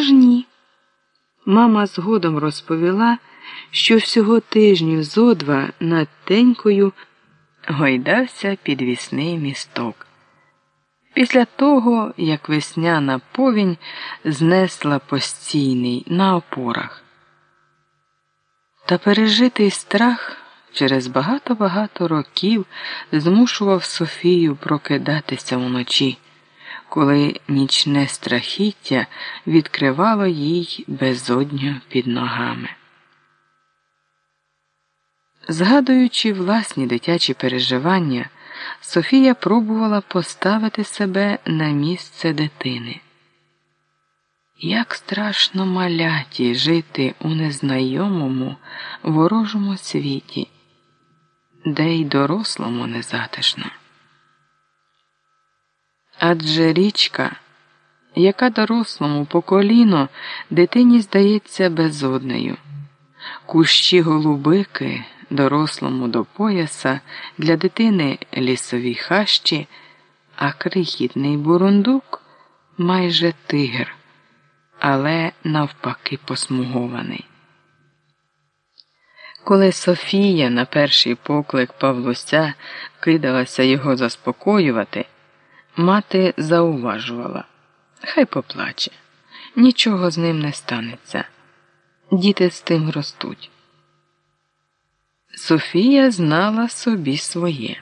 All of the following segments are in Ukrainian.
Аж ні. Мама згодом розповіла, що всього тижнів зо два над тенькою гойдався підвісний місток. Після того, як весняна повінь знесла постійний на опорах. Та пережитий страх через багато-багато років змушував Софію прокидатися вночі, коли нічне страхіття відкривало їй безодню під ногами. Згадуючи власні дитячі переживання, Софія пробувала поставити себе на місце дитини. Як страшно маляті жити у незнайомому, ворожому світі, де й дорослому незатишно. Адже річка, яка дорослому по коліно дитині здається безоднею, кущі голубики дорослому до пояса, для дитини лісові хащі, а крихітний бурундук майже тигр, але навпаки посмугований. Коли Софія на перший поклик Павлуся кидалася його заспокоювати, мати зауважувала хай поплаче, нічого з ним не станеться. Діти з тим ростуть. Софія знала собі своє.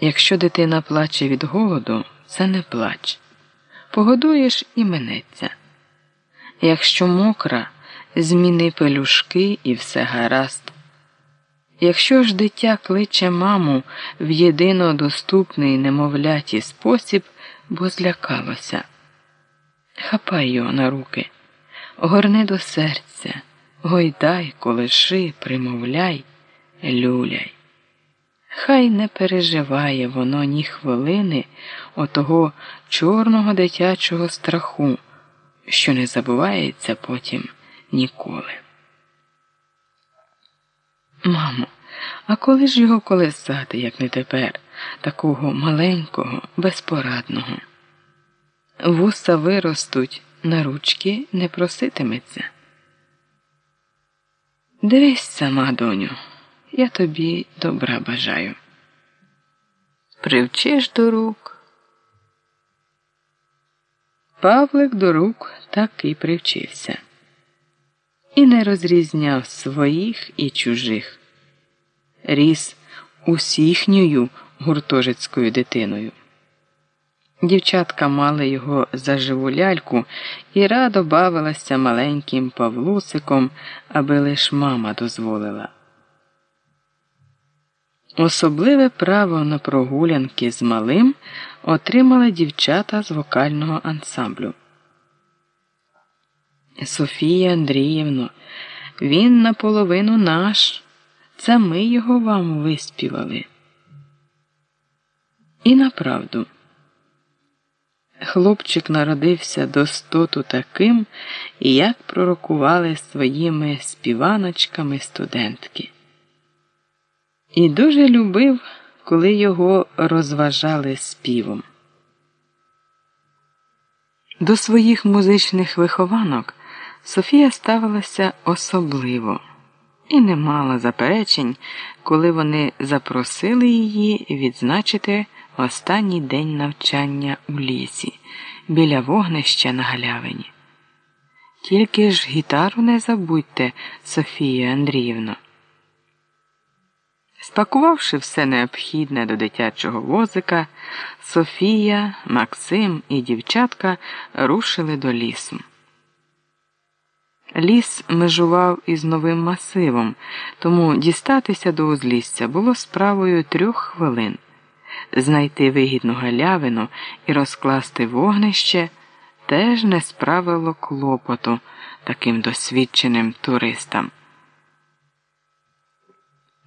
Якщо дитина плаче від голоду, це не плач. Погодуєш і минеться. Якщо мокра, зміни пелюшки і все гаразд. Якщо ж дитя кличе маму в єдино доступний немовляті спосіб, бо злякалося, хапай його на руки, горни до серця. Гойдай, колиши, примовляй, люляй. Хай не переживає воно ні хвилини отого чорного дитячого страху, що не забувається потім ніколи. Мамо, а коли ж його колесати, як не тепер, такого маленького, безпорадного? Вуса виростуть, на ручки не проситиметься. Дивись сама, доню, я тобі добра бажаю. Привчиш до рук. Павлик до рук так і привчився і не розрізняв своїх і чужих. Ріс усіхньою гуртожицькою дитиною. Дівчатка мали його за живу ляльку і радо бавилася маленьким Павлусиком, аби лиш мама дозволила. Особливе право на прогулянки з малим отримали дівчата з вокального ансамблю. Софія Андріївно, він наполовину наш. Це ми його вам виспівали. І направду. Хлопчик народився до стоту таким, як пророкували своїми співаночками студентки. І дуже любив, коли його розважали співом. До своїх музичних вихованок Софія ставилася особливо і не мала заперечень, коли вони запросили її відзначити останній день навчання у лісі біля вогнища на галявині. Тільки ж гітару не забудьте, Софія Андріївна. Спакувавши все необхідне до дитячого возика, Софія, Максим і дівчатка рушили до лісу. Ліс межував із новим масивом, тому дістатися до узлісся було справою трьох хвилин. Знайти вигідну галявину і розкласти вогнище теж не справило клопоту таким досвідченим туристам.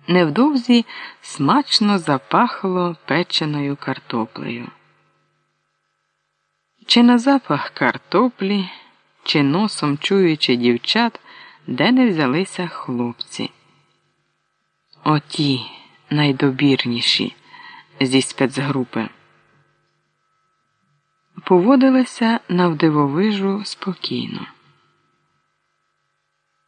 Невдовзі смачно запахло печеною картоплею. Чи на запах картоплі, чи носом чуючи дівчат, де не взялися хлопці. Оті найдобірніші зі спецгрупи. поводилася навдивовижу спокійно.